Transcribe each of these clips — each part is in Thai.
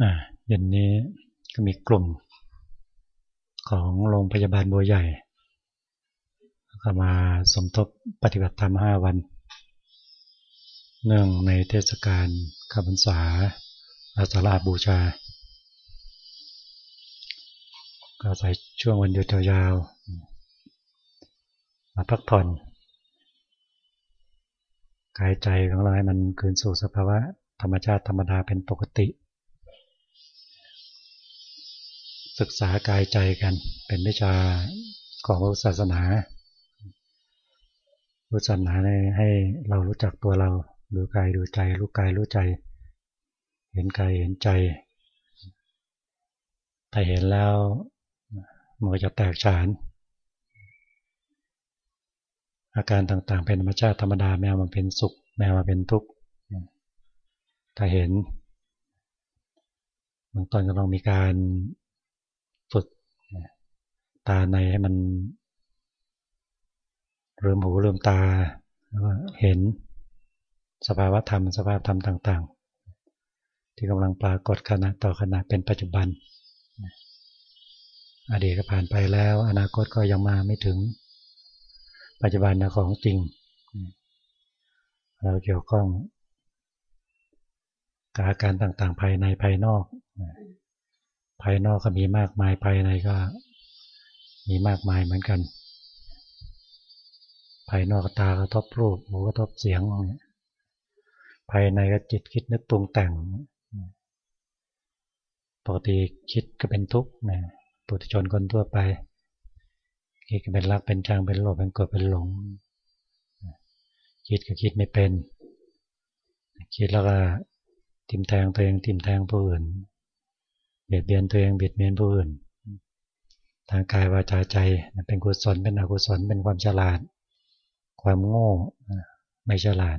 อ่าเย็นนี้ก็มีกลุ่มของโรงพยาบาลบัวใหญ่ก็มาสมทบปฏิบัติธรรมห้าวัน เนื่องในเทศกาลข้าพรรษาอาสาฬหบูชา ก็ใส่ช่วงวันหยุดยาวๆมาพักผ่อน กายใจของเราให้มันคืนสู่สภาวะธรรมชาติธรรมดาเป็นปกติ ศึกษากายใจกัน เป็นวิชาของพุทธศาสนาพุทธศาสนาให้เรารู้จักตัวเรา ดูกายดูใจ รู้กายรู้ใจ เห็นกายเห็นใจถ้าเห็นแล้วมันก็จะแตกฉาน อาการต่างๆ เป็นธรรมชาติธรรมดาแมวมันเป็นสุข แมวมันเป็นทุกข์ถ้าเห็นบางตอนก็ต้องมีการ ตาในให้มันเริ่มหูเริ่มตาแล้วก็เห็นสภาวะธรรม สภาพธรรมต่างๆ ที่กำลังปรากฏขณะต่อขณะเป็นปัจจุบัน อดีตก็ผ่านไปแล้ว อนาคตก็ยังมาไม่ถึง ปัจจุบันนะของจริง เราเกี่ยวข้องกับอาการต่างๆ ภายในภายนอก ภายนอกก็มีมากมายภายในก็ มีมากมายเหมือนกัน ภายนอกตากระทบรูปหูกระทบเสียงภายในก็จิตคิดนึกปรุงแต่งปกติคิดก็เป็นทุกข์นะปุถุชนคนทั่วไป คิดก็เป็นรักเป็นชังเป็นโลภเป็นโกรธเป็นหลง คิดก็คิดไม่เป็น คิดแล้วก็ทิมแทงตัวเองทิมแทงผู้อื่นเบียดเบียนตัวเองเบียดเบียนผู้อื่น ทางกายวาจาใจเป็นกุศลเป็นอกุศลเป็นความฉลาด ความโง่ไม่ฉลาด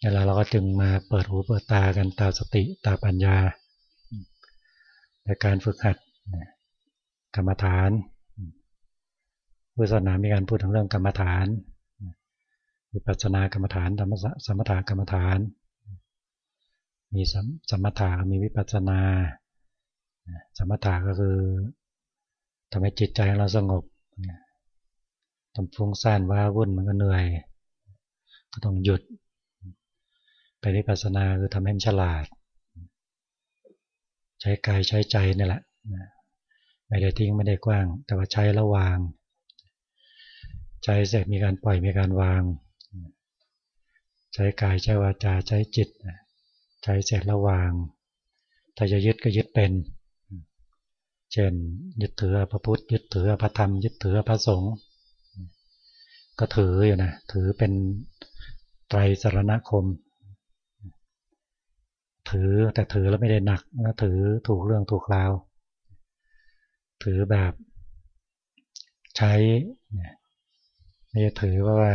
เวลาเราก็จึงมาเปิดหูเปิดตากันตาสติตาปัญญาในการฝึกหัดกรรมฐานพุทธศาสนามีการพูดถึงเรื่องกรรมฐานวิปัสสนากรรมฐานธรรมสมถกรรมฐาน มีสมถะมีวิปัสสนา สมถะก็คือำให้จิตใจเราสงบทำฟุ้งซ่านว้าวุ่นมันก็เหนื่อย ก็ต้องหยุด ไปวิปัสสนาคือทำให้มันฉลาด ใช้กายใช้ใจนี่แหละไม่ได้ทิ้งไม่ได้กว้าง แต่ว่าใช้แล้วาง ใจเสร็จมีการปล่อยมีการวาง ใช้กายใช้วาจาใช้จิตใจเสร็จแล้วาง ถ้าจะยึดก็ยึดเป็น ช่น ยึดถือพระพุทธ ยึดถือพระธรรม ยึดถือพระสงฆ์ก็ถืออยู่นะถือเป็นไตรสรณคม ถือแต่ถือแล้วไม่ได้หนักนะถือถูกเรื่องถูกราว ถือแบบใช้ไม่จะถือว่าว่า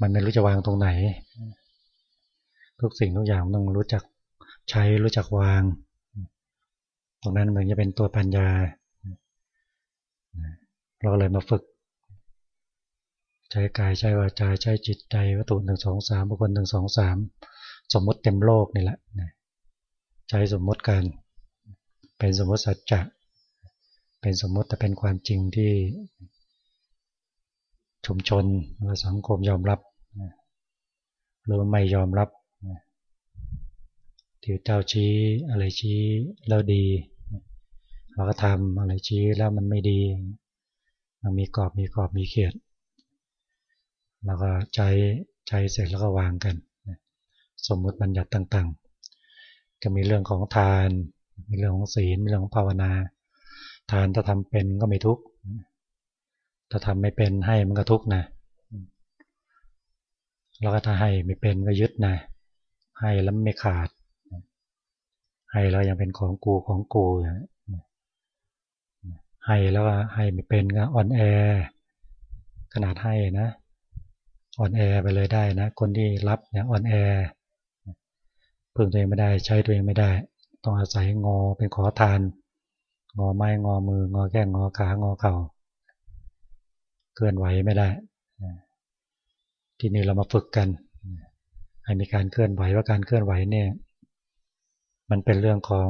มันไม่รู้จะวางตรงไหน ทุกสิ่งทุกอย่างต้องรู้จักใช้รู้จักวาง ตรงนั้นเหมือนจะเป็นตัวปัญญา เราเลยมาฝึก ใช้กายใช้วาจาใช้จิตใจวัตถุหนึ่งสองสามบุคคลหนึ่งสองสามสมมติเต็มโลกนี่แหละใช้สมมติกันเป็นสมมติสัจจะเป็นสมมติแต่เป็นความจริงที่ชุมชนหรือสังคมยอมรับหรือไม่ยอมรับที่เจ้าชี้อะไรชี้แล้วดี เราก็ทำอะไรชี้แล้วมันไม่ดีมันมีกรอบมีกรอบมีเขียดแล้วก็ใช้ใช้เสร็จแล้วก็วางกัน สมมุติบัญญัติต่างๆ ก็มีเรื่องของทาน มีเรื่องของศีลมีเรื่องของภาวนา ทานถ้าทำเป็นก็ไม่ทุกข์ถ้าทำไม่เป็นให้มันก็ทุกข์นะแล้วก็ถ้าให้ไม่เป็นก็ยึดนะ ให้แล้วไม่ขาด ให้แล้วยังเป็นของกูของกู ให้แล้วก็ให้ไม่เป็นก็อ่อนแอ ขนาดให้นะ อ่อนแอไปเลยได้นะ คนที่รับเนี่ยอ่อนแอพึ่งตัวเองไม่ได้ใช้ตัวเองไม่ได้ ต้องอาศัยงอเป็นขอทาน งอไม้งอมืองอแก้งงอขางอเข่าเคลื่อนไหวไม่ได้ทีนี้เรามาฝึกกันให้มีการเคลื่อนไหวว่าการเคลื่อนไหวเนี่ย มันเป็นเรื่องของ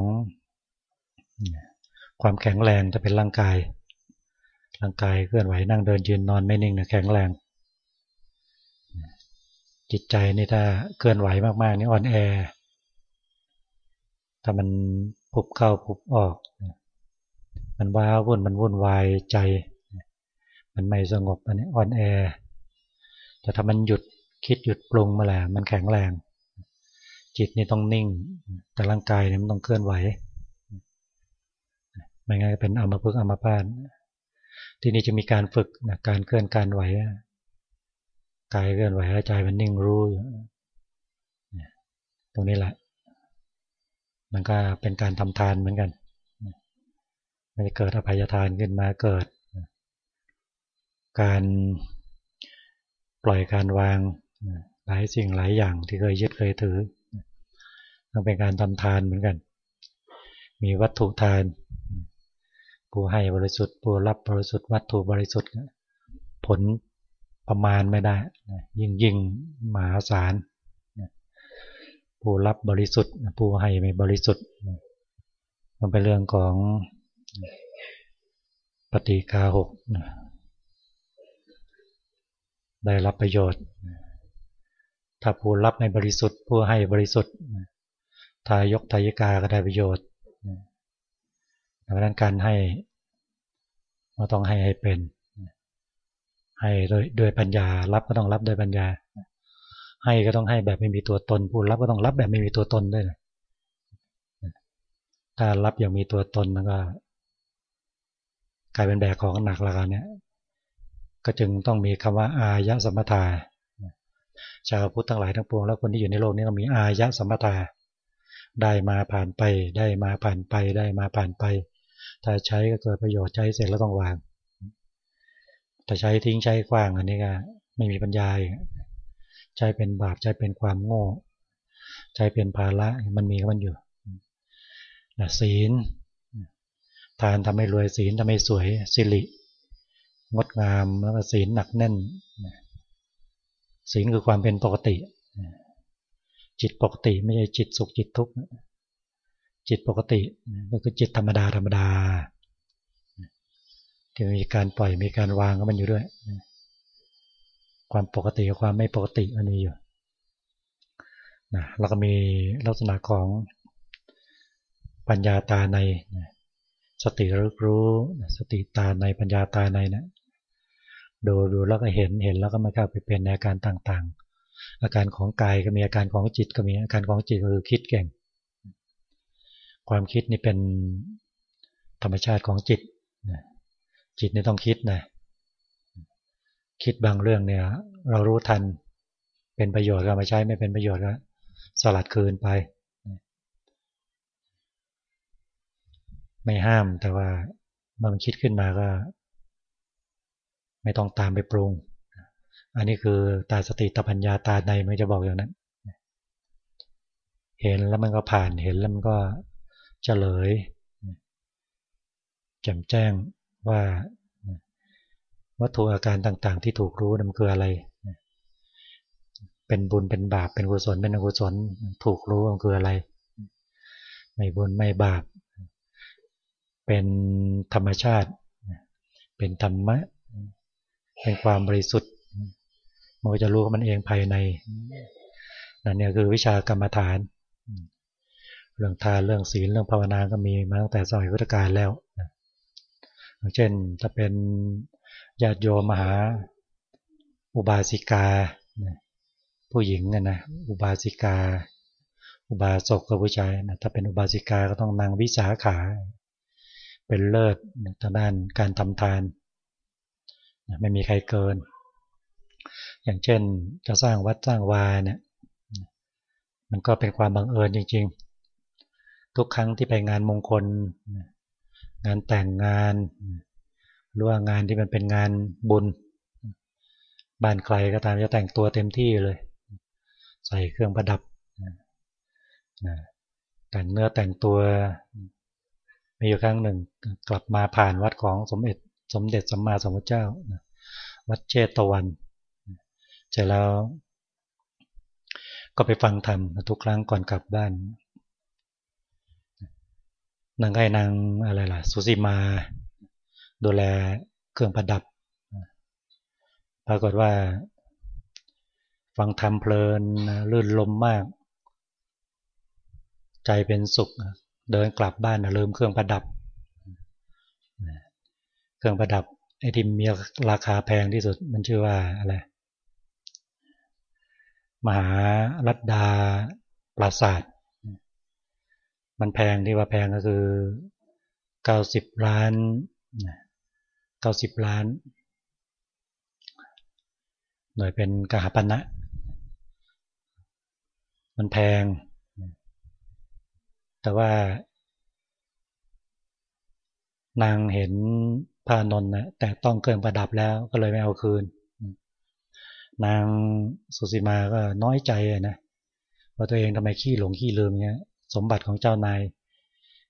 ความแข็งแรงจะเป็นร่างกาย ร่างกายเคลื่อนไหวนั่งเดินยืนนอนไม่นิ่งนะแข็งแรง จิตใจนี่ถ้าเคลื่อนไหวมากๆนี่อ่อนแอ ถ้ามันผุบเข้าผุบออก มันว้าวุ่นมันวุ่นวายใจ มันไม่สงบมันนี้อ่อนแอ แต่ถ้ามันหยุดคิดหยุดปรุงมาแล้วมันแข็งแรง จิตนี่ต้องนิ่ง แต่ร่างกายเนี่ยมันต้องเคลื่อนไหว ไม่งั้นเป็นอมพึกอมพาตที่นี่จะมีการฝึกนะการเคลื่อนการไหวกายเคลื่อนไหวใจมันนิ่งรู้อยู่ตรงนี้แหละ มันก็เป็นการทำทานเหมือนกันมันจะเกิดอภัยทานขึ้นมาเกิด การปล่อยการวางหลายสิ่งหลายอย่างที่เคยยึดเคยถือมันเป็นการทำทานเหมือนกัน มีวัตถุทาน ผู้ให้บริสุทธิ์ ผู้รับบริสุทธิ์วัตถุบริสุทธิ์ ผลประมาณไม่ได้ ยิ่งยิ่งมหาศาลผู้รับบริสุทธิ์ ผู้ให้ไม่บริสุทธิ์ มันเป็นเรื่องของปฏิกาหกได้รับประโยชน์ ถ้าผู้รับไม่บริสุทธิ์ ผู้ให้บริสุทธิ์ทายกทายิกาก็ได้ประโยชน์ ดังนั้นการให้เราต้องให้ให้เป็น ให้โดยโดยปัญญา รับก็ต้องรับโดยปัญญา ให้ก็ต้องให้แบบไม่มีตัวตน ผู้รับก็ต้องรับแบบไม่มีตัวตนด้วยถ้ารับอย่างมีตัวตนมันก็ กลายเป็นแบกของหนักแล้วกันเนี่ย ก็จึงต้องมีคำว่าอายะสมถาชาวพุทธทั้งหลายทั้งปวงแล้วคนที่อยู่ในโลกนี้ก็มีอายะสมถาได้มาผ่านไป ได้มาผ่านไป ได้มาผ่านไป ถ้าใช้ก็เกิดประโยชน์ใช้เสร็จแล้วต้องวาง แต่ใช้ทิ้งใช้กว้างอันนี้ก็ไม่มีปัญญาใช้เป็นบาปใช้เป็นความโง่ใช้เป็นภาระมันมีมันอยู่นะศีลทานทำให้รวยศีลทำให้สวยสิริงดงามแล้วก็ศีลหนักแน่นศีลคือความเป็นปกติ จิตปกติไม่ใช่จิตสุขจิตทุกข์ จิตปกติก็คือจิตธรรมดาธรรมดาที่มีการปล่อยมีการวางก็มันอยู่ด้วย ความปกติกับความไม่ปกติมันมีอยู่นะแล้วก็มีลักษณะของปัญญาตาในสติรู้รู้สติตาในปัญญาตาในนะดูดูแล้วก็เห็นเห็นแล้วก็มาเข้าไปเป็นอาการต่างๆ อาการของกายก็มีอาการของจิตก็มีอาการของจิตก็คือคิดเก่ง ความคิดนี่เป็นธรรมชาติของจิตจิตนี่ต้องคิดนะคิดบางเรื่องเนี่ย เรารู้ทัน เป็นประโยชน์ก็มาใช้ไม่เป็นประโยชน์ก็สลัดคืนไป ไม่ห้ามแต่ว่ามันคิดขึ้นมาก็ ไม่ต้องตามไปปรุง อันนี้คือตาสติตปัญญาตาในมันจะบอกอย่างนั้น เห็นแล้วมันก็ผ่านเห็นแล้วมันก็ เฉลยแจ่มแจ้งว่าวัตถุอาการต่างๆ ที่ถูกรู้มันคืออะไร เป็นบุญเป็นบาปเป็นกุศลเป็นอกุศลถูกรู้มันคืออะไร ไม่บุญไม่บาป เป็นธรรมชาติ เป็นธรรมะ เป็นความบริสุทธิ์มันก็จะรู้มันเองภายในนั่นเนี่ยคือวิชากรรมฐาน เรื่องทานเรื่องศีลเรื่องภาวนาก็มีมาตั้งแต่สมัยพุทธกาลแล้วเช่นถ้าเป็นญาติโยมมหาอุบาสิกา ผู้หญิงนะนะอุบาสิกา อุบาสกกับผู้ชายนะถ้าเป็นอุบาสิกาก็ต้องนางวิสาขา เป็นเลิศทางด้านการทำทานไม่มีใครเกิน อย่างเช่นจะสร้างวัดสร้างวาเนี่ยมันก็เป็นความบังเอิญจริง ๆ ทุกครั้งที่ไปงานมงคล งานแต่งงาน หรือว่างานที่มันเป็นงานบุญ บ้านใครก็ตามจะแต่งตัวเต็มที่เลย ใส่เครื่องประดับ แต่งเนื้อแต่งตัว มีอยู่ครั้งหนึ่งกลับมาผ่านวัดของสมเด็จสมเด็จสัมมาสัมพุทธเจ้า วัดเชตวันเสร็จแล้วก็ไปฟังธรรมทุกครั้งก่อนกลับบ้าน นางให้นางอะไรล่ะ สุสีมา ดูแลเครื่องประดับ ปรากฏว่า ฟังธรรมเพลินลื่นลมมาก ใจเป็นสุข เดินกลับบ้านลืมเครื่องประดับ เครื่องประดับไอ้ที่มีราคาแพงที่สุดมันชื่อว่าอะไรมหารัตดาปราศาสตร์ มันแพงที่ว่าแพงก็คือเก้าสิบล้านเก้าสิบล้าน หน่วยเป็นกหปันะมันแพง แต่ว่านางเห็นพานนท์นะแต่ต้องเกินประดับแล้วก็เลยไม่เอาคืน นางสุสีมาก็น้อยใจนะว่าตัวเองทำไมขี้หลงขี้ลืมเงี้ย สมบัติของเจ้านาย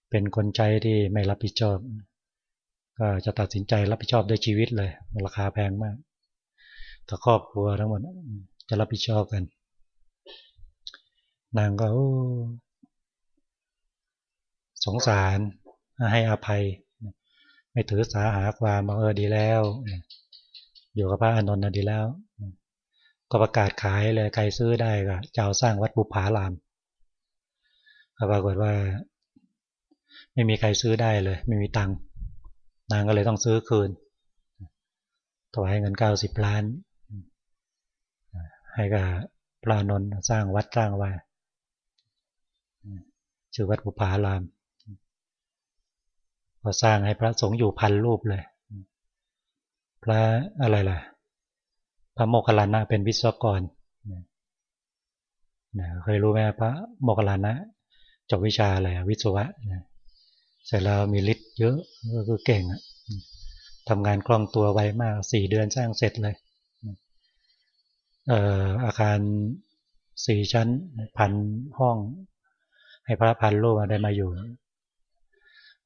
เป็นคนใจที่ไม่รับผิดชอบ ก็จะตัดสินใจรับผิดชอบด้วยชีวิตเลยราคาแพงมากถ้าครอบครัวทั้งหมดจะรับผิดชอบกัน นางก็สงสารให้อภัย ไม่ถือสาหาความเออดีแล้ว อยู่กับพระอานนท์ดีแล้ว ก็ประกาศขายเลยใครซื้อได้ก็จะเอาสร้างวัดบุพาราม ปรากฏว่า ไม่มีใครซื้อได้เลย ไม่มีตังค์นางก็เลยต้องซื้อคืนถวายเงินเก้าสิบล้าน ให้กับพระนนท์สร้างวัดสร้างว่าชื่อวัดบุพารามพอสร้างให้พระสงฆ์อยู่พันรูปเลย พระอะไรล่ะ พระโมคคัลลานะเป็นวิศวกรเคยรู้ไหมพระโมคคัลลานะ จบวิชาอะไรวิศวะเสร็จแล้วมีฤทธิ์เยอะก็คือเก่งทำงานคล่องตัวไวมากสี่เดือนสร้างเสร็จเลยเอ่ออาคารสี่ชั้นพันห้อง ให้พระพันโลกได้มาอยู่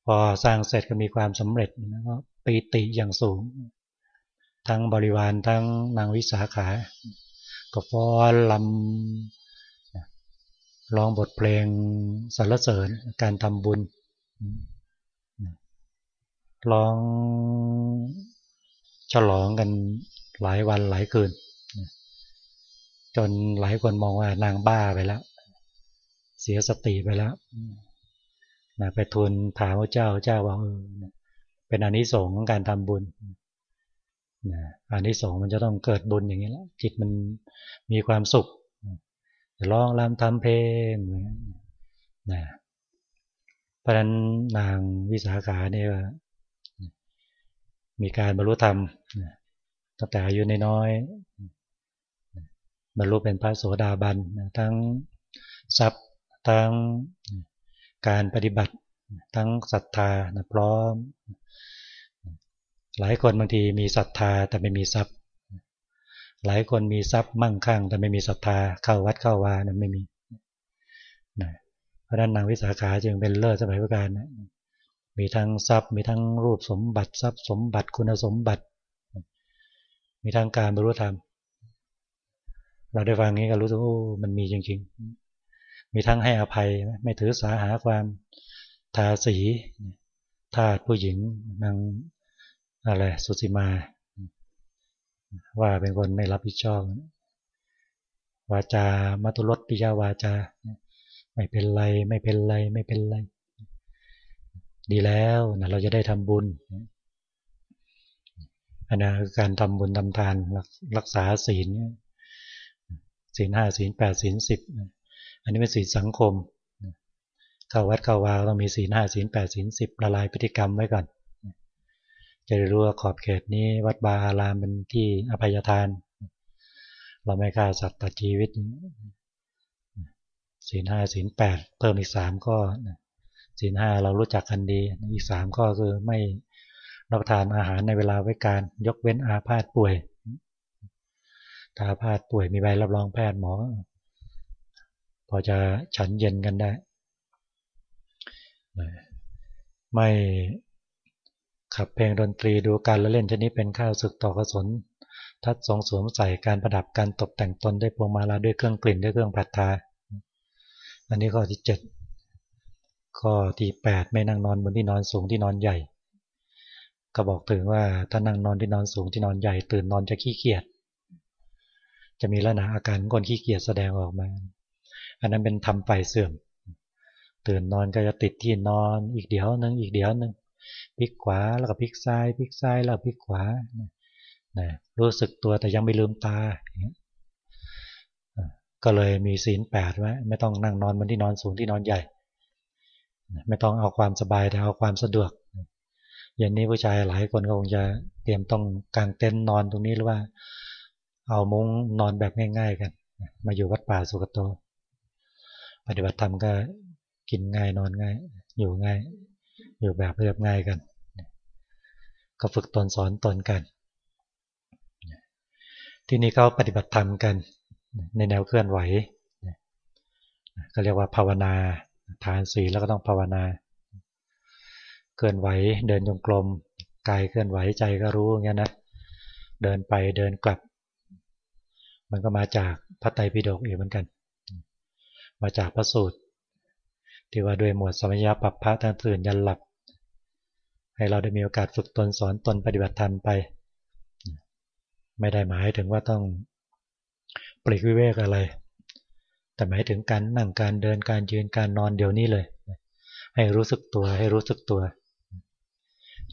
พอสร้างเสร็จก็มีความสำเร็จก็ปีติอย่างสูง ทั้งบริวารทั้งนางวิสาขา ก็ฟ้อนลำ ร้องบทเพลงสรรเสริญการทำบุญร้องฉลองกันหลายวันหลายคืน จนหลายคนมองว่านางบ้าไปแล้ว เสียสติไปแล้วนะไปทูลถามพระเจ้าเจ้าว่าเป็นอานิสงส์ของการทำบุญนะอานิสงส์มันจะต้องเกิดบุญอย่างนี้แล้วจิตมันมีความสุข ร้องรำทำเพลงนะเพราะฉะนั้นนางวิสาขาเนี่ยมีการบรรลุธรรมตั้งแต่อายุน้อยบรรลุเป็นพระโสดาบันทั้งทรัพย์ทั้งการปฏิบัติทั้งศรัทธาพร้อม หลายคนบางทีมีศรัทธาแต่ไม่มีทรัพย์ หลายคนมีทรัพย์มั่งคั่ง แต่ไม่มีศรัทธาเข้าวัดเข้าวานะไม่มีนะเพราะนั้นนางวิสาขาจึงเป็นเลิศสมัยพุทธกาลนะมีทั้งทรัพย์ มีทั้งรูปสมบัติทรัพย์สมบัติคุณสมบัติ มีทั้งการบรรลุธรรม เราได้ฟังนี้ก็รู้สึกโอ้มันมีจริงๆ มีทั้งให้อภัยไม่ถือสาหาความทาสีทาสผู้หญิงนางอะไรสุสิมา ว่าเป็นคนไม่รับผิดชอบ วาจามัตุรสปิยาวาจา ไม่เป็นไร ไม่เป็นไร ไม่เป็นไร ดีแล้วนะเราจะได้ทำบุญอันนั้นคือการทำบุญทำทานรักษาศีลศีลห้าศีลแปดศีลสิบอันนี้เป็นศีลสังคมเข้าวัดเข้าวาต้องมีศีลห้าศีลแปดศีลสิบละลายพฤติกรรมไว้ก่อน จะรู้ว่าขอบเขตนี้วัดบาอารามเป็นที่อภัยทาน เราไม่ฆ่าสัตว์ตัดชีวิตศีลห้าศีลแปดเพิ่มอีกสามก็ศีลห้าเรารู้จักกันดี อีกสามก็คือไม่รับประทานอาหารในเวลาไว้การยกเว้นอาพาธป่วยถ้าอาพาธป่วยมีใบรับรองแพทย์หมอ พอจะฉันเย็นกันได้ ไม่ ขับเพลงดนตรีดูการละเล่นชนิดเป็นข้าวศึกต่อกระสนทัดสองสวมใส่การประดับการตกแต่งตนด้วยพวงมาลาด้วยเครื่องกลิ่นด้วยเครื่องผัดทาอันนี้ข้อที่เจ็ดข้อที่แปดไม่นั่งนอนบนที่นอนสูงที่นอนใหญ่ ก็บอกถึงว่าถ้านั่งนอนที่นอนสูงที่นอนใหญ่ ตื่นนอนจะขี้เกียจจะมีลักษณะอาการคนขี้เกียจแสดงออกมา อันนั้นเป็นทำไฟเสื่อม ตื่นนอนก็จะติดที่นอนอีกเดี๋ยวนึงอีกเดี๋ยวนึง พลิกขวาแล้วก็พลิกซ้ายพลิกซ้ายแล้วพลิกขวานะรู้สึกตัวแต่ยังไม่ลืมตาก็เลยมีศีลแปดไว้ไม่ต้องนั่งนอนบนที่นอนสูงที่นอนใหญ่ ไม่ต้องเอาความสบายแต่เอาความสะดวกอย่างนี้ผู้ชายหลายคนก็คงจะเตรียมต้องกางเต็นท์นอนตรงนี้หรือว่า เอามุ้งนอนแบบง่าย ๆ กัน มาอยู่วัดป่าสุกโต ปฏิบัติธรรมก็กินง่ายนอนง่าย อยู่ง่าย อยู่แบบเรียบง่ายกัน ก็ฝึกตนสอนตนกัน ที่นี่เขาปฏิบัติธรรมกัน ในแนวเคลื่อนไหวก็เรียกว่าภาวนาทานสีลแล้วก็ต้องภาวนา เคลื่อนไหวเดินจงกรมกายเคลื่อนไหวใจก็รู้อย่างนี้นะเดินไปเดินกลับ มันก็มาจากพระไตรปิฎกอีกเหมือนกัน มาจากพระสูตร ที่ว่าด้วยหมวดสมัญญาปรับพระทั้งตื่นยันหลับ ให้เราได้มีโอกาสฝึกตนสอนตนปฏิบัติธรรมไป ไม่ได้หมายถึงว่าต้องปลีกวิเวกอะไร แต่หมายถึงการนั่งการเดินการยืนการนอนเดี๋ยวนี้เลย ให้รู้สึกตัวให้รู้สึกตัว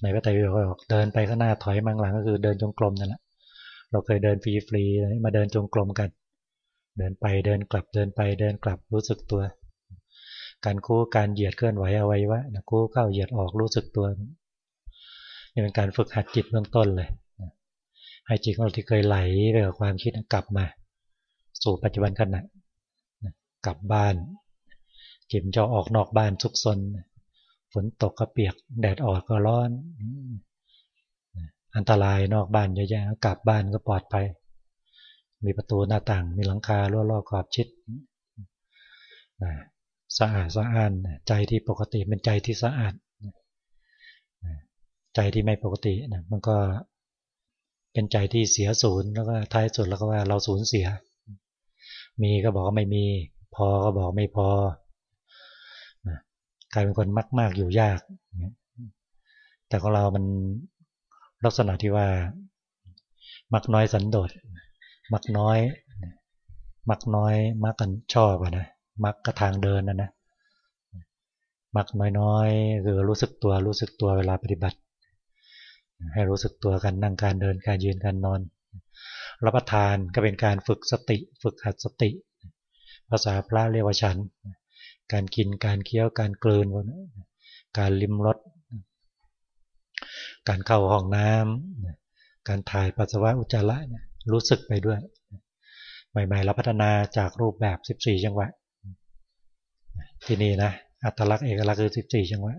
ในพระไตรปิฎกบอกเดินไปข้างหน้าถอยมังหลังก็คือเดินจงกรมนั่นแหละเราเคยเดินฟรีๆมาเดินจงกรมกัน เดินไปเดินกลับเดินไปเดินกลับรู้สึกตัว การคู่การเหยียดเคลื่อนไหวเอาไว้วะคู่เข้าเหยียดออกรู้สึกตัวนี่เป็นการฝึกหัดจิตเบื้องต้นเลยให้จิตของเราที่เคยไหลไปกับความคิดกลับมา สู่ปัจจุบันขณะกลับบ้านจิมจะออกนอกบ้านซุกซนฝนตกก็เปียก แดดออกก็ร้อน อันตรายนอกบ้านเยอะแยะกลับบ้านก็ปลอดภัยมีประตูหน้าต่าง มีหลังคารั้วรอบขอบชิด สะอาดสะอ้านใจที่ปกติเป็นใจที่สะอาดใจที่ไม่ปกตินะมันก็เป็นใจที่เสียศูนย์แล้วก็ท้ายสุดแล้วก็ว่าเราสูญเสีย มีก็บอกว่าไม่มี พอก็บอกไม่พอกลายเป็นคนมาก ๆ อยู่ยาก แต่ของเรามันลักษณะที่ว่า มักน้อยสันโดษ มักน้อย มักน้อย มักกันชอบอะนะ มักกระทางเดินนะนะมักน้อยๆคือรู้สึกตัวรู้สึกตัวเวลาปฏิบัติ ให้รู้สึกตัวกันนั่งการเดินการยืนการนอน รับประทานก็เป็นการฝึกสติ ฝึกหัดสติ ภาษาพระเรียกว่าฉัน การกินการเคี้ยวการกลืนการลิ้มรสการเข้าห้องน้ำการถ่ายปัสสาวะอุจจาระรู้สึกไปด้วย ใหม่ๆเราพัฒนาจากรูปแบบ 14 จังหวะ ที่นี่นะอัตลักษณ์เอกลักษณ์คือ14จังหวะ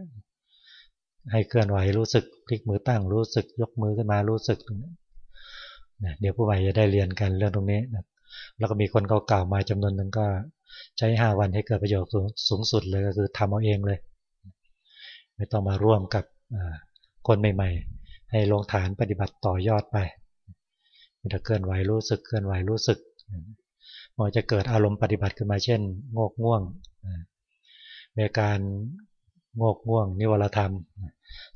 ให้เคลื่อนไหวรู้สึกพลิกมือตั้งรู้สึกยกมือขึ้นมารู้สึกตรงนี้นะเดี๋ยวผู้ใหม่จะได้เรียนกันเรื่องตรงนี้นะแล้วก็มีคนเก่าๆมาจำนวนหนึ่งก็ใช้ห้าวันให้เกิดประโยชน์สูงสุดเลยก็คือทำเอาเองเลย ไม่ต้องมาร่วมกับคนใหม่ๆ ให้ลงฐานปฏิบัติต่อยอดไปมีแต่เคลื่อนไหวรู้สึกเคลื่อนไหวรู้สึกมันจะเกิดอารมณ์ปฏิบัติขึ้นมาเช่น โงกง่วง ในการงกง่วง นิวรธรรม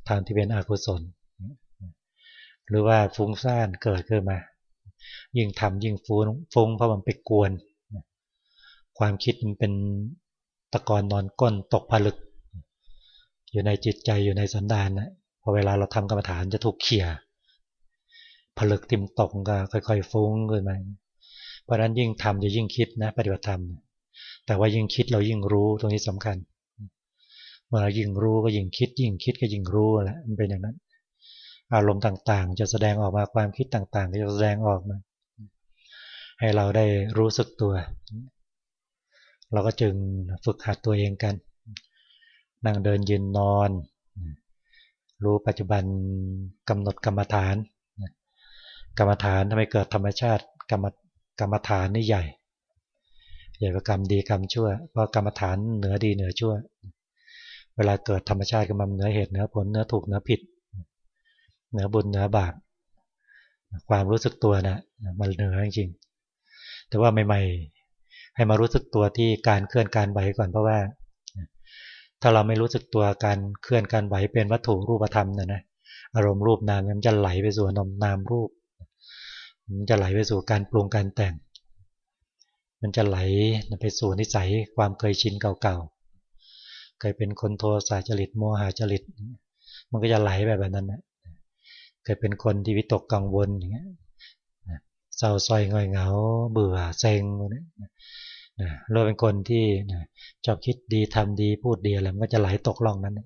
ทางที่เป็นอกุศล หรือว่าฟุ้งซ่านเกิดขึ้นมา ยิ่งทำยิ่งฟุ้งฟุ้งเพราะมันไปกวน ความคิดมันเป็นตะกอนนอนก้นตกผลึก อยู่ในจิตใจอยู่ในสันดานนะพอเวลาเราทำกรรมฐานจะถูกเขี่ยผลึกติมตกก็ค่อย ๆ ฟุ้งขึ้นมาเพราะนั้นยิ่งทำจะยิ่งคิดนะปฏิบัติธรรม แต่ว่ายิ่งคิดเรายิ่งรู้ตรงนี้สำคัญเมื่อเรายิ่งรู้ก็ยิ่งคิด ยิ่งคิดก็ยิ่งรู้แหละมันเป็นอย่างนั้น อารมณ์ต่างๆ จะแสดงออกมาความคิดต่างๆจะแสดงออกมา ให้เราได้รู้สึกตัว เราก็จึงฝึกหัดตัวเองกัน นั่งเดินยืนนอน รู้ปัจจุบันกำหนดกรรมฐาน กรรมฐานทำไมเกิดธรรมชาติกรรมกรรมฐานนี่ใหญ่ ใหญ่กว่ากรรมดีกรรมชั่วเพราะกรรมฐานเหนือดีเหนือชั่ว เวลาเกิดธรรมชาติก็มันเหนือเหตุเหนือผลเหนือถูกเหนือผิด เหนือบุญเหนือบาปความรู้สึกตัวนะมันเหนือจริงแต่ว่าใหม่ๆ ให้มารู้สึกตัวที่การเคลื่อนการไหวก่อนเพราะว่า ถ้าเราไม่รู้สึกตัวการเคลื่อนการไหวเป็นวัตถุรูปธรรมนี่ยนะอารมณ์รูปนามมันจะไหลไปสู่นมนามรูป มันจะไหลไปสู่การปรุงการแต่ง มันจะไหลไปสู่นิสัยความเคยชินเก่าๆ เคยเป็นคนโทสะจริตโมหะจริต มันก็จะไหลแบบนั้นนะเคยเป็นคนที่วิตกกังวลอย่างเงี้ยเศร้าซอยงอยเหงา เบื่อเซ็งเราเป็นคนที่ชอบคิดดีทำดีพูดดีอะไรมันก็จะไหลตกล่องนั้น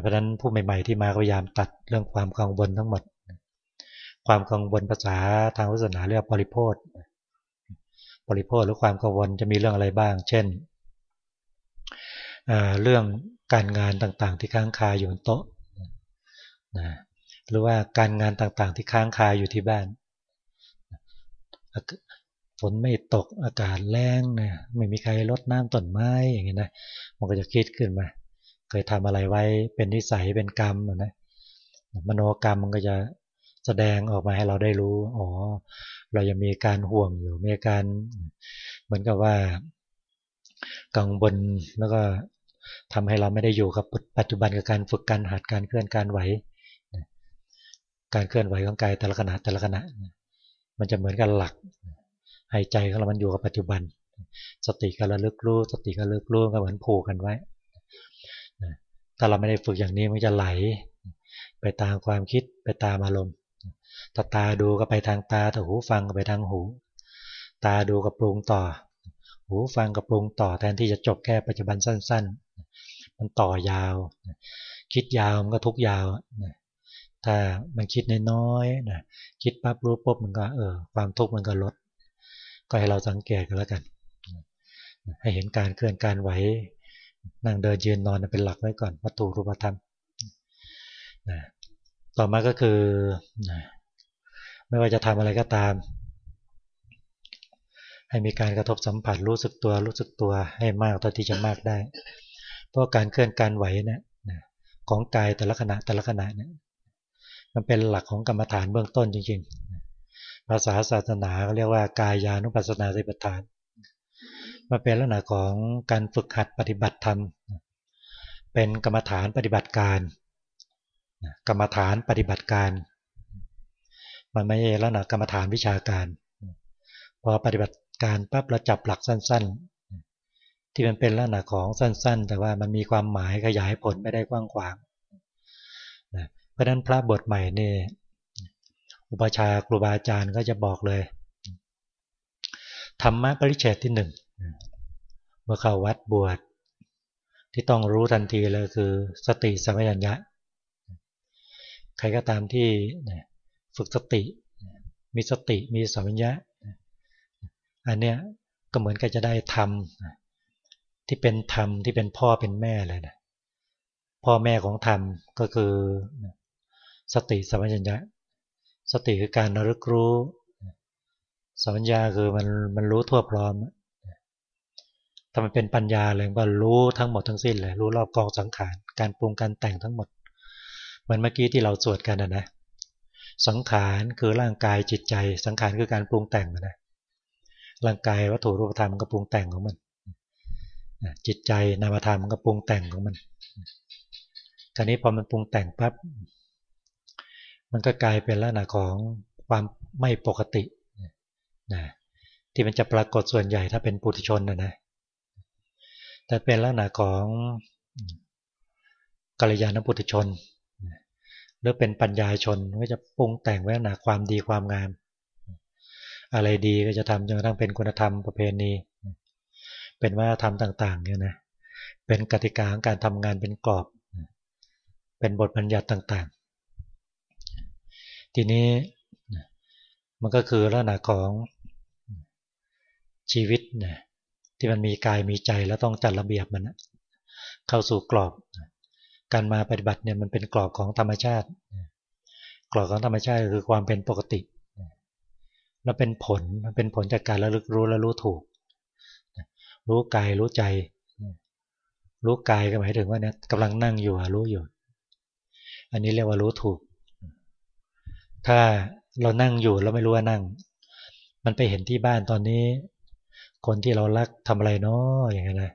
เพราะนั้นผู้ใหม่ ๆ ที่มาพยายามตัดเรื่องความกังวลทั้งหมด ความกังวลภาษาทางศาสนาเรียกบริโภค บริโภคหรือความกังวลจะมีเรื่องอะไรบ้าง เช่นเรื่องการงานต่างๆ ที่ค้างคาอยู่บนโต๊ะหรือว่าการงานต่างๆ ที่ค้างคาอยู่ที่บ้านฝนไม่ตกอากาศแรงนะไม่มีใครรดน้ำต้นไม้อย่างเงี้ยนะมันก็จะคิดขึ้นมา เคยทำอะไรไว้เป็นนิสัยเป็นกรรมนะมโนกรรมมันก็จะแสดงออกมาให้เราได้รู้ อ๋อ เรายังมีการห่วงอยู่ มีการเหมือนกับว่ากังวลแล้วก็ทำให้เราไม่ได้อยู่กับปัจจุบันกับการฝึกการหัดการเคลื่อนการไหว การเคลื่อนไหวของกายแต่ละขณะแต่ละขณะ มันจะเหมือนกันหลักหายใจของเรามันอยู่กับปัจจุบัน สติก็ระลึกรู้สติก็ระลึกรู้ก็เหมือนผูกกันไว้ถ้าเราไม่ได้ฝึกอย่างนี้มันจะไหล ไปตามความคิดไปตามอารมณ์ ถ้าตาดูก็ไปทางตาถ้าหูฟังก็ไปทางหู ตาดูกับปรุงต่อ หูฟังกับปรุงต่อแทนที่จะจบแค่ปัจจุบันสั้น ๆ มันต่อยาว คิดยาวมันก็ทุกยาวถ้ามันคิดน้อยๆนะคิดปั๊บรู้ปุ๊บมันก็เออความทุกข์มันก็ลด ก็ให้เราสังเกตกันแล้วกัน ให้เห็นการเคลื่อนการไหวนั่งเดินยืนนอนเป็นหลักไว้ก่อนวัตถุรูปธรรม ต่อมาก็คือ ไม่ว่าจะทำอะไรก็ตาม ให้มีการกระทบสัมผัสรู้สึกตัว รู้สึกตัวให้มากเท่าที่จะมากได้ เพราะการเคลื่อนการไหวเนี่ยของกายแต่ละขณะแต่ละขณะเนี่ยมันเป็นหลักของกรรมฐานเบื้องต้นจริงๆ ภาษาศาสนาเขาเรียกว่ากายานุปัสสนาสิปทานมาเป็นลักษณะของการฝึกหัดปฏิบัติธรรม เป็นกรรมฐานปฏิบัติการ กรรมฐานปฏิบัติการ มันไม่ใช่ลักษณะกรรมฐานวิชาการ พอปฏิบัติการปั๊บเราจับหลักสั้น ๆ ที่มันเป็นลักษณะของสั้น ๆ แต่ว่ามันมีความหมายขยายผลไม่ได้กว้างขวางเพราะนั้นพระบทใหม่นี่อุปชาครูบาอาจารย์ก็จะบอกเลยธรรมะปริเฉดที่หนึ่งเมื่อเข้าวัดบวชที่ต้องรู้ทันทีเลยคือ สติสัมปชัญญะ ใครก็ตามที่ฝึกสติ มีสติมีสัมปชัญญะอันเนี้ยก็เหมือนกับจะได้ธรรมที่เป็นธรรมที่เป็นพ่อเป็นแม่เลยนะพ่อแม่ของธรรมก็คือสติสัมปชัญญะสติคือการระลึกรู้สัญญาคือมันมันรู้ทั่วพร้อมถ้ามันเป็นปัญญาเลยก็รู้ทั้งหมดทั้งสิ้นเลยรู้รอบกองสังขารการปรุงการแต่งทั้งหมด เหมือนเมื่อกี้ที่เราสวดกันนะนะสังขารคือร่างกายจิตใจ สังขารคือการปรุงแต่งนะร่างกายวัตถุรูปธรรมก็ปรุงแต่งของมันจิตใจนามธรรมก็ปรุงแต่งของมันคราวนี้พอมันปรุงแต่งปั๊บมันก็กลายเป็นลักษณะของความไม่ปกตินะที่มันจะปรากฏส่วนใหญ่ถ้าเป็นปุถุชนนะนะแต่เป็นลักษณะของกัลยาณปุถุชน หรือเป็นปัญญาชนก็จะปรุงแต่งไว้หนาความดีความงาม อะไรดีก็จะทำจนกระทั่งเป็นคุณธรรมประเพณี เป็นวัฒนธรรมต่าง ๆ เนี่ยนะเป็นกติกาของการทำงานเป็นกรอบ เป็นบทบัญญัติต่างๆ ทีนี้มันก็คือลักษณะของชีวิตนะที่มันมีกายมีใจแล้วต้องจัดระเบียบมันนะเข้าสู่กรอบ การมาปฏิบัติเนี่ยมันเป็นกรอบของธรรมชาติ กรอบของธรรมชาติคือความเป็นปกติ แล้วเป็นผลมันเป็นผลจากการระลึกรู้และรู้ถูก รู้กายรู้ใจ รู้กายก็หมายถึงว่าเนี่ยกำลังนั่งอยู่รู้อยู่ อันนี้เรียกว่ารู้ถูก ถ้าเรานั่งอยู่เราไม่รู้ว่านั่ง มันไปเห็นที่บ้านตอนนี้ คนที่เรารักทำอะไรเนาะอย่างเงี้ยนะ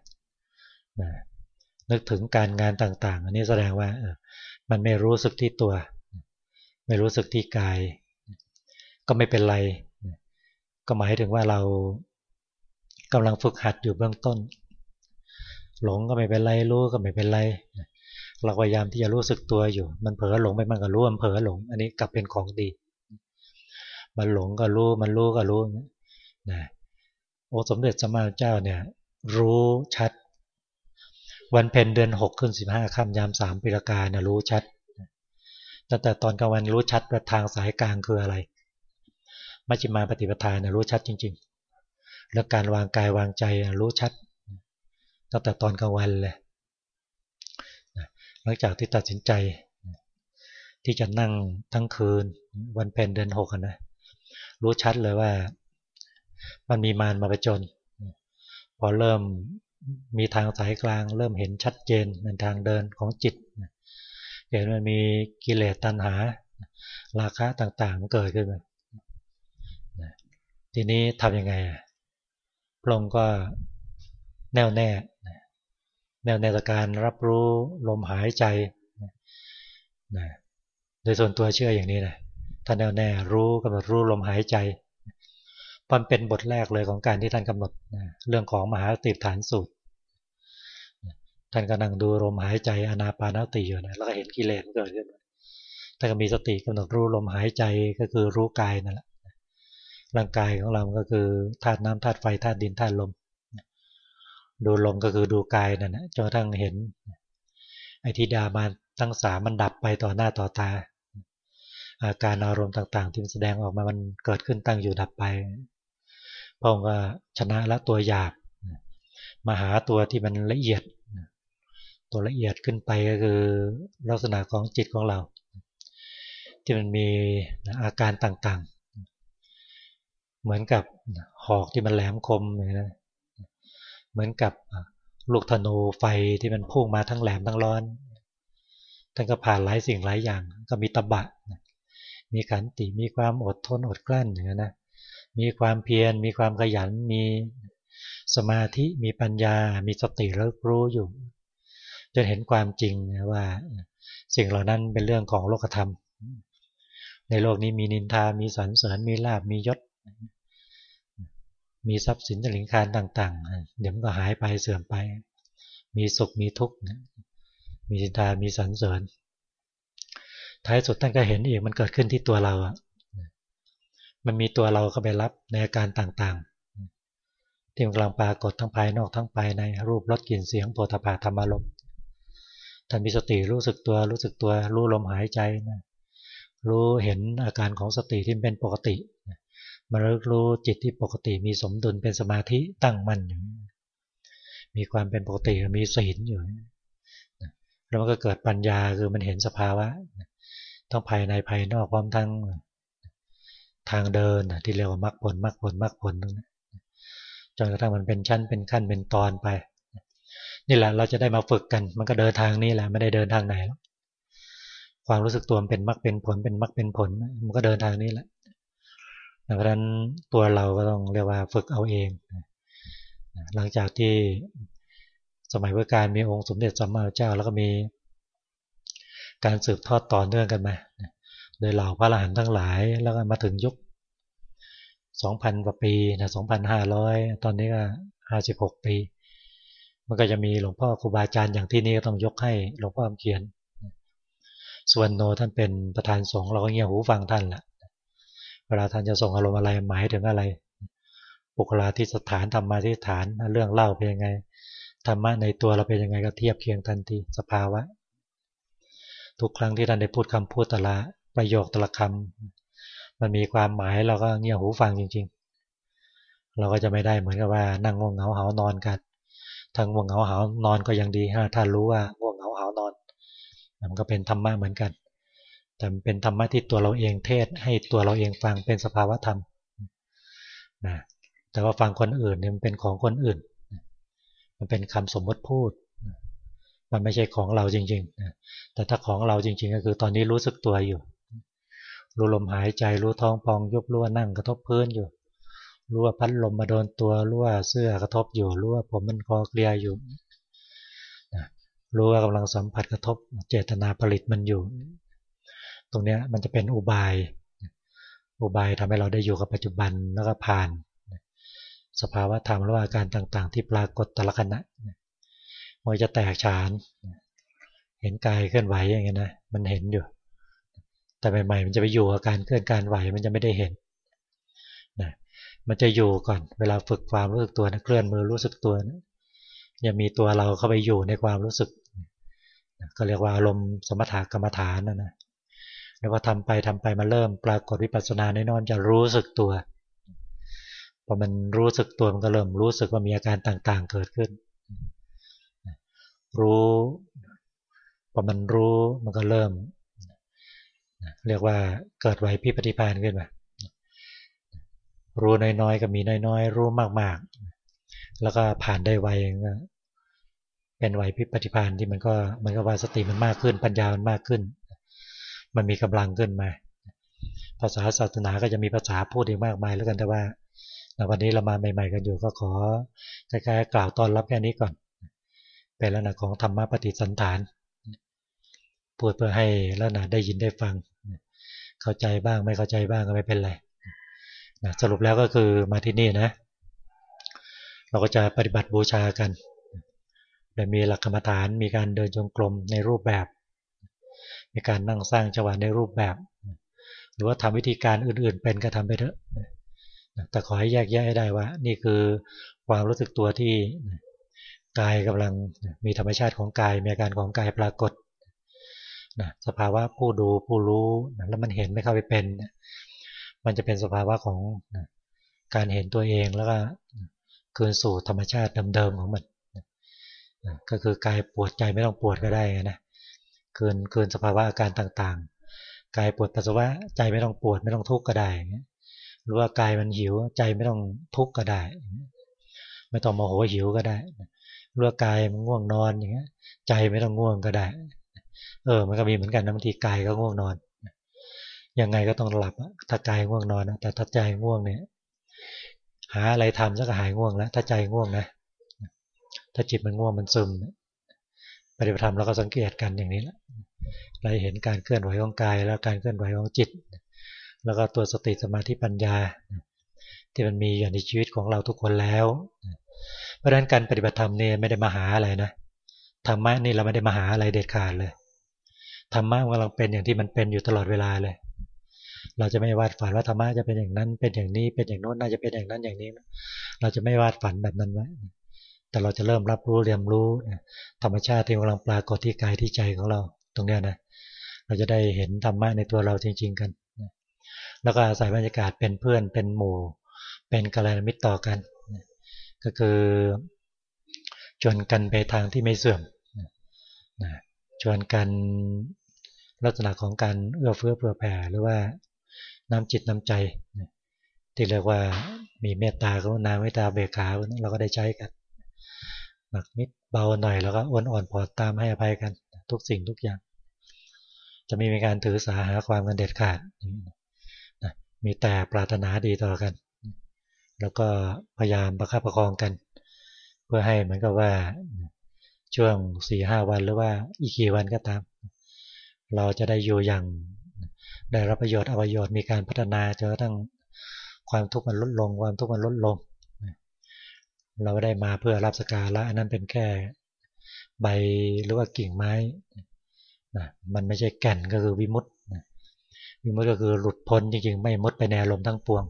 นึกถึงการงานต่าง ๆ อันนี้แสดงว่ามันไม่รู้สึกที่ตัว ไม่รู้สึกที่กาย ก็ไม่เป็นไร ก็หมายถึงว่าเรากำลังฝึกหัดอยู่เบื้องต้น หลงก็ไม่เป็นไรรู้ก็ไม่เป็นไรเราพยายามที่จะรู้สึกตัวอยู่ มันเผลอหลงไปมันก็รู้มันเผลอหลง อันนี้กลับเป็นของดี มันหลงก็รู้มันรู้ก็รู้นะโอ้สมเด็จสมมาเจ้าเนี่ย รู้ชัด วันเพ็ญเดือนหกขึ้นสิบห้าค่ำยามสามปีละกาเนี่ยรู้ชัดตั้งแต่ตอนกลางวันรู้ชัดว่าทางสายกลางคืออะไรมัชฌิมาปฏิปทาเนี่ยรู้ชัดจริง ๆ แล้วการวางกายวางใจรู้ชัดตั้งแต่ตอนกลางวันเลยหลังจากที่ตัดสินใจ ที่จะนั่งทั้งคืนวันเพ็ญเดือนหกนะรู้ชัดเลยว่า มันมีมารมาประจน พอเริ่ม มีทางสายกลาง เริ่มเห็นชัดเจนในทางเดินของจิตเห็นมันมีกิเลสตัณหา ราคะต่างๆมันเกิดขึ้นมาทีนี้ทำยังไงพระองค์ก็แน่วแน่แน่วแน่ต่อการรับรู้ลมหายใจโดยส่วนตัวเชื่ออย่างนี้นะท่านแน่วแน่รู้กำหนดรู้ลมหายใจมันเป็นบทแรกเลยของการที่ท่านกำหนดเรื่องของมหาติฐานสูตร ท่านก็นั่งดูลมหายใจอนาปานติอยู่นะแล้วก็เห็นกิเลสเกิดขึ้นท่านก็มีสติกำหนดรู้ลมหายใจก็คือรู้กายนั่นแหละร่างกายของเราก็คือธาตุน้ำธาตุไฟธาตุดินธาตุลม ดูลมก็คือดูกายนั่นแหละจนทั้งเห็นไอ้ที่ดามาทั้งสามมันดับไปต่อหน้าต่อตา อาการอารมณ์ต่าง ๆ ที่แสดงออกมามันเกิดขึ้นตั้งอยู่ดับไปพระองค์ก็ชนะละตัวหยาบมาหาตัวที่มันละเอียด ตัวละเอียดขึ้นไปก็คือลักษณะของจิตของเรา ที่มันมีอาการต่างๆ เหมือนกับหอกที่มันแหลมคมเหมือนกับลูกธนูไฟที่มันพุ่งมาทั้งแหลมทั้งร้อนท่านก็ผ่านหลายสิ่งหลายอย่าง ก็มีตบะ มีขันติมีความอดทนอดกลั้นอย่างนี้นะมีความเพียรมีความขยันมีสมาธิมีปัญญา มีสติแล้วรู้อยู่ จนเห็นความจริงว่าสิ่งเหล่านั้นเป็นเรื่องของโลกธรรม ในโลกนี้มีนินทา มีสรรเสริญ มีลาบ มียศ มีทรัพย์สินสิงคารต่าง ๆ เดี๋ยวมันก็หายไปเสื่อมไป มีสุข มีทุกข์ มีนินทา มีสรรเสริญ ท้ายสุดท่านก็เห็นอีกมันเกิดขึ้นที่ตัวเราอะมันมีตัวเราเข้าไปรับในอาการต่างๆ ที่กำลังปรากฏทั้งภายนอกทั้งภายในรูปรสกลิ่นเสียงโผฏฐาธรรมารม ท่านมีสติรู้สึกตัว รู้สึกตัว รู้ลมหายใจนะรู้เห็นอาการของสติที่เป็นปกติมารู้จิตที่ปกติมีสมดุลเป็นสมาธิตั้งมั่นอยู่มีความเป็นปกติมีศีลอยู่แล้วมันก็เกิดปัญญาคือมันเห็นสภาวะทั้งภายในภายนอกพร้อมทั้งทางเดินที่เรียกว่ามรรคผลมรรคผลมรรคผลตรงนี้จนกระทั่งมันเป็นชั้นเป็นขั้นเป็นตอนไป นี่แหละเราจะได้มาฝึกกัน มันก็เดินทางนี้แหละไม่ได้เดินทางไหนแล้วความรู้สึกตัวมันเป็นมรรคเป็นผลเป็นมรรคเป็นผล มันก็เดินทางนี้แหละเพราะฉะนั้นตัวเราก็ต้องเรียกว่าฝึกเอาเอง หลังจากที่สมัยพุทธกาลมีองค์สมเด็จสัมมาเจ้า แล้วก็มีการสืบทอดต่อเนื่องกันมาโดยเหล่าพระอรหันต์ทั้งหลาย แล้วก็มาถึงยุค 2,000 กว่าปีนะ2,500 ตอนนี้ก็ 56 ปี มันก็จะมีหลวงพ่อครูบาอาจารย์อย่างที่นี่ก็ต้องยกให้หลวงพ่อเขียน ส่วนโนท่านเป็นประธานสงฆ์เราก็เงี่ยหูฟังท่านแหละเวลาท่านจะส่งอารมณ์อะไรหมายถึงอะไรบุคลาธิสถานธรรมาธิฐานเรื่องเล่าเป็นยังไงธรรมะในตัวเราเป็นยังไงก็เทียบเคียงทันทีสภาวะ ทุกครั้งที่ท่านได้พูดคำพูดแต่ละประโยคแต่ละคำมันมีความหมายเราก็เงี่ยหูฟังจริง ๆ เราก็จะไม่ได้เหมือนกับว่านั่งงงเหงาเหานอนกัน ทางง่วงเหงาหานอนก็ยังดีฮะถ้ารู้ว่าง่วงเหงาหานอนมันก็เป็นธรรมะเหมือนกัน แต่เป็นธรรมะที่ตัวเราเองเทศให้ตัวเราเองฟังเป็นสภาวะธรรมนะแต่ว่าฟังคนอื่นเนี่ยมันเป็นของคนอื่น มันเป็นคำสมมติพูด มันไม่ใช่ของเราจริงๆแต่ถ้าของเราจริง ๆ ก็คือตอนนี้รู้สึกตัวอยู่ รู้ลมหายใจรู้ท้องพองยุบรู้ว่านั่งกระทบพื้นอยู่ รู้ว่าพัดลมมาโดนตัวรู้ว่าเสื้อกระทบอยู่รู้ว่าผมมันคอเคลียอยู่รู้ว่ากำลังสัมผัสกระทบเจตนาผลิตมันอยู่ ตรงนี้มันจะเป็นอุบาย อุบายทำให้เราได้อยู่กับปัจจุบันแล้วก็ผ่าน สภาวะธรรมและอาการต่างๆ ที่ปรากฏแต่ละขณะมันจะแตกฉาน เห็นกายเคลื่อนไหวอย่างเงี้ยนะมันเห็นอยู่ แต่ใหม่ๆมันจะไปอยู่กับการเคลื่อนการไหวมันจะไม่ได้เห็นนะ มันจะอยู่ก่อน เวลาฝึกความรู้สึกตัวนะเคลื่อนมือรู้สึกตัวนะอย่ามีตัวเราเข้าไปอยู่ในความรู้สึกก็เรียกว่าอารมณ์สมถะกรรมฐานนะนะแล้วพอทำไปทำไปมาเริ่มปรากฏวิปัสสนาในนอนจะรู้สึกตัวพอมันรู้สึกตัวมันก็เริ่มรู้สึกว่ามีอาการต่างๆเกิดขึ้น รู้พอมันรู้มันก็เริ่ม เรียกว่าเกิดไหวพิปฏิพานขึ้นมา รู้น้อยๆ ก็มีน้อยๆ รู้มากๆ แล้วก็ผ่านได้ไวเป็นไหวพิปฏิพานที่มันก็มันก็ว่าสติมันมากขึ้น ปัญญามันมากขึ้น มันมีกำลังขึ้นมา ภาษาศาสนาก็จะมีภาษาพูดอีกมากมายแล้วกันแต่ว่าวันนี้เรามาใหม่ๆ กันอยู่ก็ขอคล้ายๆกล่าวต้อนรับแค่นี้ก่อน เป็นลักษณะของธรรมะปฏิสันฐานพูดเพื่อให้ลักษณะได้ยินได้ฟัง เข้าใจบ้างไม่เข้าใจบ้างก็ไม่เป็นไร นะสรุปแล้วก็คือมาที่นี่นะ เราก็จะปฏิบัติบูชากันโดยมีหลักกรรมฐานมีการเดินจงกรมในรูปแบบ มีการนั่งสร้างจังหวะในรูปแบบ หรือว่าทำวิธีการอื่นๆ เป็นก็ทำไปเถอะแต่ขอให้แยกแยะให้ได้ว่า นี่คือความรู้สึกตัวที่กายกำลังมีธรรมชาติของกายมีอาการของกายปรากฏนะสภาวะผู้ดูผู้รู้นะแล้วมันเห็นไม่เข้าไปเป็น มันจะเป็นสภาวะของการเห็นตัวเองแล้วก็คืนสู่ธรรมชาติเดิมๆของมันก็คือกายปวดใจไม่ต้องปวดก็ได้นะคืนคืนสภาวะอาการต่างๆ กายปวดปัสสาวะใจไม่ต้องปวดไม่ต้องทุกข์ก็ได้ หรือว่ากายมันหิวใจไม่ต้องทุกข์ก็ได้ ไม่ต้องโมโหหิวก็ได้หรือว่ากายมันง่วงนอนอย่างเงี้ย ใจไม่ต้องง่วงก็ได้ เออ มันก็มีเหมือนกันนะบางทีกายก็ง่วงนอน ยังไงก็ต้องหลับถ้ากายง่วงนอนแต่ถ้าใจง่วงเนี่ย หาอะไรทำสักหายง่วงแล้วถ้าใจง่วงนะถ้าจิตมันง่วงมันซึมปฏิบัติธรรมเราก็สังเกตกันอย่างนี้แหละเราเห็นการเคลื่อนไหวของกาย แล้วการเคลื่อนไหวของจิต แล้วก็ตัวสติสมาธิปัญญา ที่มันมีอยู่ในชีวิตของเราทุกคนแล้ว เพราะฉะนั้นการปฏิบัติธรรมเนี่ยไม่ได้มาหาอะไรนะธรรมะนี่เราไม่ได้มาหาอะไรเด็ดขาดเลยธรรมะกำลังเป็นอย่างที่มันเป็นอยู่ตลอดเวลาเลย เราจะไม่วาดฝันว่าธรรมะจะเป็นอย่างนั้น เป็นอย่างนี้ เป็นอย่างโน้นน่าจะเป็นอย่างนั้นอย่างนี้ เราจะไม่วาดฝันแบบนั้นไว้แต่เราจะเริ่มรับรู้เรียนรู้ธรรมชาติที่กำลังปรากฏที่กายที่ใจของเรา ตรงนี้นะ เราจะได้เห็นธรรมะในตัวเราจริง ๆ กัน แล้วก็อาศัยบรรยากาศเป็นเพื่อนเป็นหมู่ เป็นกัลยาณมิตรต่อกัน ก็คือชวนกันไปทางที่ไม่เสื่อมชวนกันลักษณะของการเอื้อเฟื้อเผื่อแผ่หรือว่า น้ำจิตน้ำใจที่เรียกว่ามีเมตตากรุณาเมตตาเบกขาเราก็ได้ใช้กันหนักนิดเบาหน่อยแล้วก็อ่อนอ่อนพอตามให้อภัยกัน ทุกสิ่งทุกอย่าง จะมีการถือสาหาความกันเด็ดขาดมีแต่ปรารถนาดีต่อกัน แล้วก็พยายามประคับประคองกัน เพื่อให้เหมือนกับว่าช่วงสี่ห้าวันหรือว่าอีกกี่วันก็ตาม เราจะได้อยู่อย่าง ได้รับประโยชน์อประโยชน์มีการพัฒนาจนกระทั่งความทุกข์มันลดลง ความทุกข์มันลดลง เราได้มาเพื่อรับสการะอันนั้นเป็นแค่ใบหรือว่ากิ่งไม้นะมันไม่ใช่แก่นก็คือวิมุตต์วิมุตต์ก็คือหลุดพ้นจริงๆ ไม่มุดไปในอารมณ์ทั้งปวง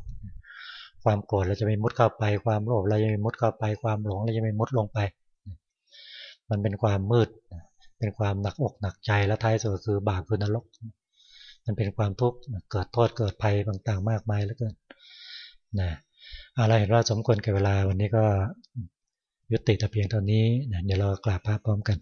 ความโกรธเราจะไม่มุดเข้าไปความโลภเราจะไม่มุดเข้าไปความหลงเราจะไม่มุดลงไป มันเป็นความมืด เป็นความหนักอกหนักใจและท้ายสุดคือบาปคือนรก มันเป็นความทุกข์เกิดโทษเกิดภัยต่างๆ มากมายเหลือเกินนะอะไรเห็นว่าสมควรกับเวลาวันนี้ก็ยุติแต่เพียงเท่านี้เดี๋ยวเรากราบพระพร้อมกัน